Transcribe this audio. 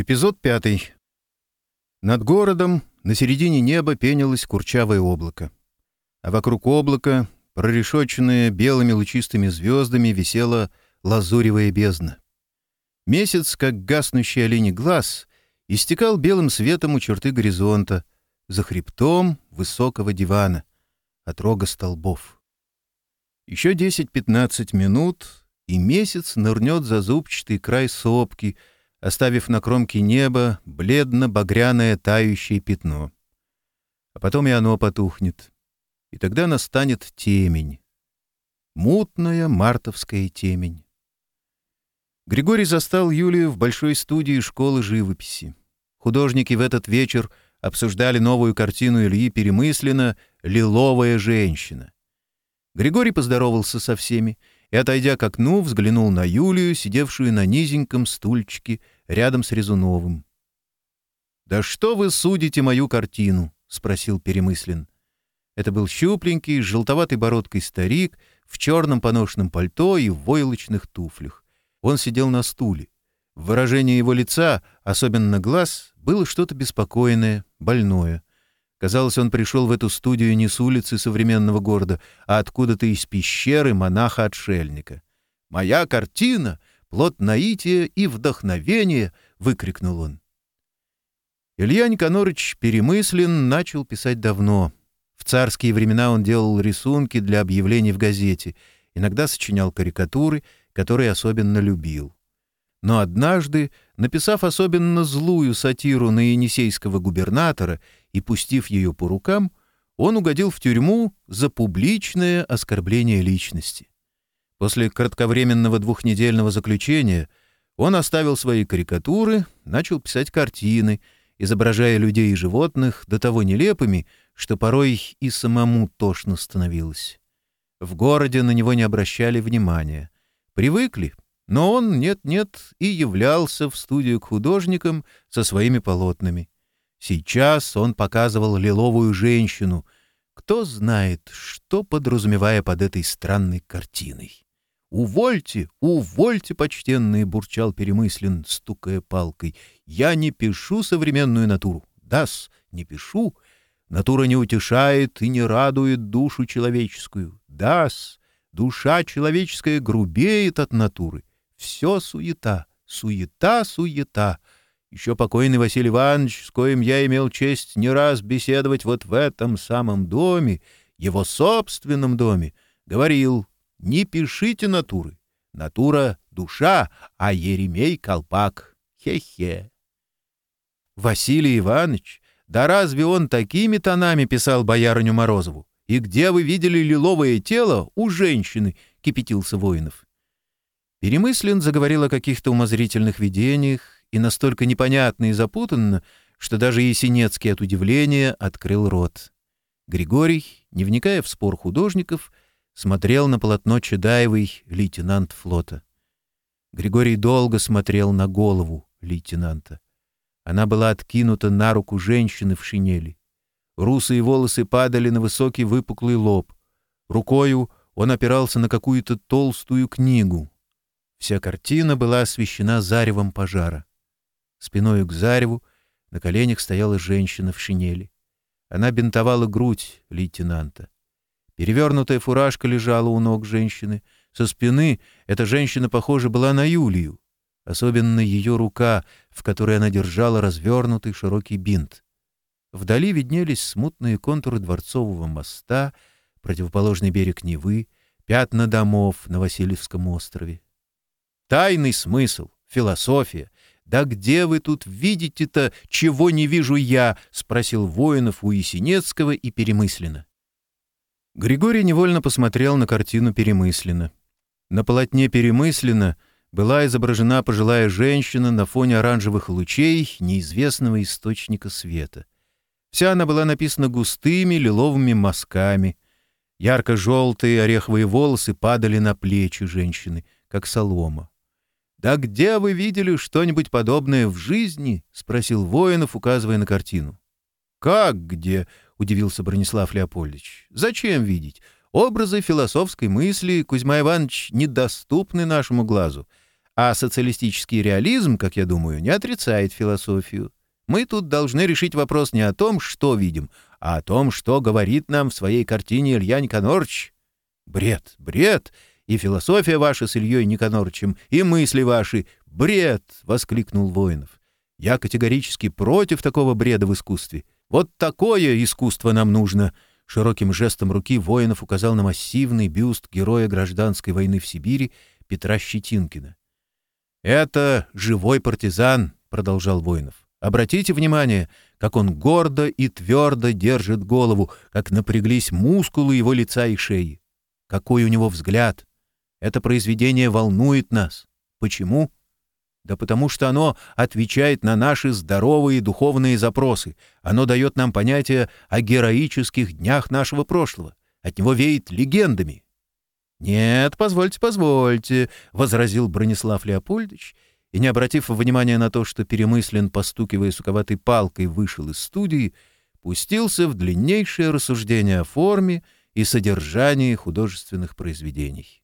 Эпизод пятый. Над городом на середине неба пенилось курчавое облако. А вокруг облака, прорешоченная белыми лучистыми звездами, висела лазуревая бездна. Месяц, как гаснущий оленей глаз, истекал белым светом у черты горизонта, за хребтом высокого дивана, от рога столбов. Еще 10-15 минут, и месяц нырнет за зубчатый край сопки — оставив на кромке неба бледно-багряное тающее пятно. А потом и оно потухнет. И тогда настанет темень. Мутная мартовская темень. Григорий застал Юлию в большой студии школы живописи. Художники в этот вечер обсуждали новую картину Ильи Перемыслина «Лиловая женщина». Григорий поздоровался со всеми — и, отойдя к окну, взглянул на Юлию, сидевшую на низеньком стульчике рядом с Резуновым. «Да что вы судите мою картину?» — спросил Перемыслен. Это был щупленький, с желтоватой бородкой старик в черном поношенном пальто и в войлочных туфлях. Он сидел на стуле. В выражении его лица, особенно глаз, было что-то беспокойное, больное — Казалось, он пришел в эту студию не с улицы современного города, а откуда-то из пещеры монаха-отшельника. «Моя картина! Плод наития и вдохновения!» — выкрикнул он. Илья Никонорыч перемыслен начал писать давно. В царские времена он делал рисунки для объявлений в газете, иногда сочинял карикатуры, которые особенно любил. Но однажды, написав особенно злую сатиру на енисейского губернатора и пустив ее по рукам, он угодил в тюрьму за публичное оскорбление личности. После кратковременного двухнедельного заключения он оставил свои карикатуры, начал писать картины, изображая людей и животных до того нелепыми, что порой и самому тошно становилось. В городе на него не обращали внимания. Привыкли, но он нет-нет и являлся в студию к художникам со своими полотнами. Сейчас он показывал лиловую женщину. Кто знает, что подразумевая под этой странной картиной. «Увольте, увольте, почтенный!» — бурчал Перемыслен, стукая палкой. «Я не пишу современную натуру. Дас, не пишу. Натура не утешает и не радует душу человеческую. Дас, душа человеческая грубеет от натуры все суета, суета, суета. Еще покойный Василий Иванович, с коим я имел честь не раз беседовать вот в этом самом доме, его собственном доме, говорил, не пишите натуры. Натура — душа, а Еремей — колпак. Хе-хе. Василий Иванович, да разве он такими тонами писал боярыню Морозову? И где вы видели лиловое тело у женщины? — кипятился Воинов. Перемыслен заговорил о каких-то умозрительных видениях и настолько непонятно и запутанно, что даже Есенецкий от удивления открыл рот. Григорий, не вникая в спор художников, смотрел на полотно Чедаевой лейтенант флота. Григорий долго смотрел на голову лейтенанта. Она была откинута на руку женщины в шинели. Русые волосы падали на высокий выпуклый лоб. Рукою он опирался на какую-то толстую книгу. Вся картина была освещена заревом пожара. Спиною к зареву на коленях стояла женщина в шинели. Она бинтовала грудь лейтенанта. Перевернутая фуражка лежала у ног женщины. Со спины эта женщина, похоже, была на Юлию. Особенно ее рука, в которой она держала развернутый широкий бинт. Вдали виднелись смутные контуры Дворцового моста, противоположный берег Невы, пятна домов на Васильевском острове. Тайный смысл, философия. «Да где вы тут видите-то, чего не вижу я?» — спросил воинов у Есенецкого и перемысленно. Григорий невольно посмотрел на картину перемысленно. На полотне перемысленно была изображена пожилая женщина на фоне оранжевых лучей неизвестного источника света. Вся она была написана густыми лиловыми мазками. Ярко-желтые ореховые волосы падали на плечи женщины, как солома. «Да где вы видели что-нибудь подобное в жизни?» — спросил воинов, указывая на картину. «Как где?» — удивился Бронислав Леопольдович. «Зачем видеть? Образы философской мысли, Кузьма Иванович, недоступны нашему глазу. А социалистический реализм, как я думаю, не отрицает философию. Мы тут должны решить вопрос не о том, что видим, а о том, что говорит нам в своей картине Илья Никонорович». «Бред, бред!» и философия ваша с Ильей Никонорчем, и мысли ваши. Бред!» — воскликнул Воинов. «Я категорически против такого бреда в искусстве. Вот такое искусство нам нужно!» Широким жестом руки Воинов указал на массивный бюст героя гражданской войны в Сибири Петра Щетинкина. «Это живой партизан», — продолжал Воинов. «Обратите внимание, как он гордо и твердо держит голову, как напряглись мускулы его лица и шеи. Какой у него взгляд! Это произведение волнует нас. Почему? Да потому что оно отвечает на наши здоровые духовные запросы. Оно дает нам понятие о героических днях нашего прошлого. От него веет легендами. «Нет, позвольте, позвольте», — возразил Бронислав Леопольдович, и, не обратив внимания на то, что Перемыслен, постукивая суковатой палкой, вышел из студии, пустился в длиннейшее рассуждение о форме и содержании художественных произведений.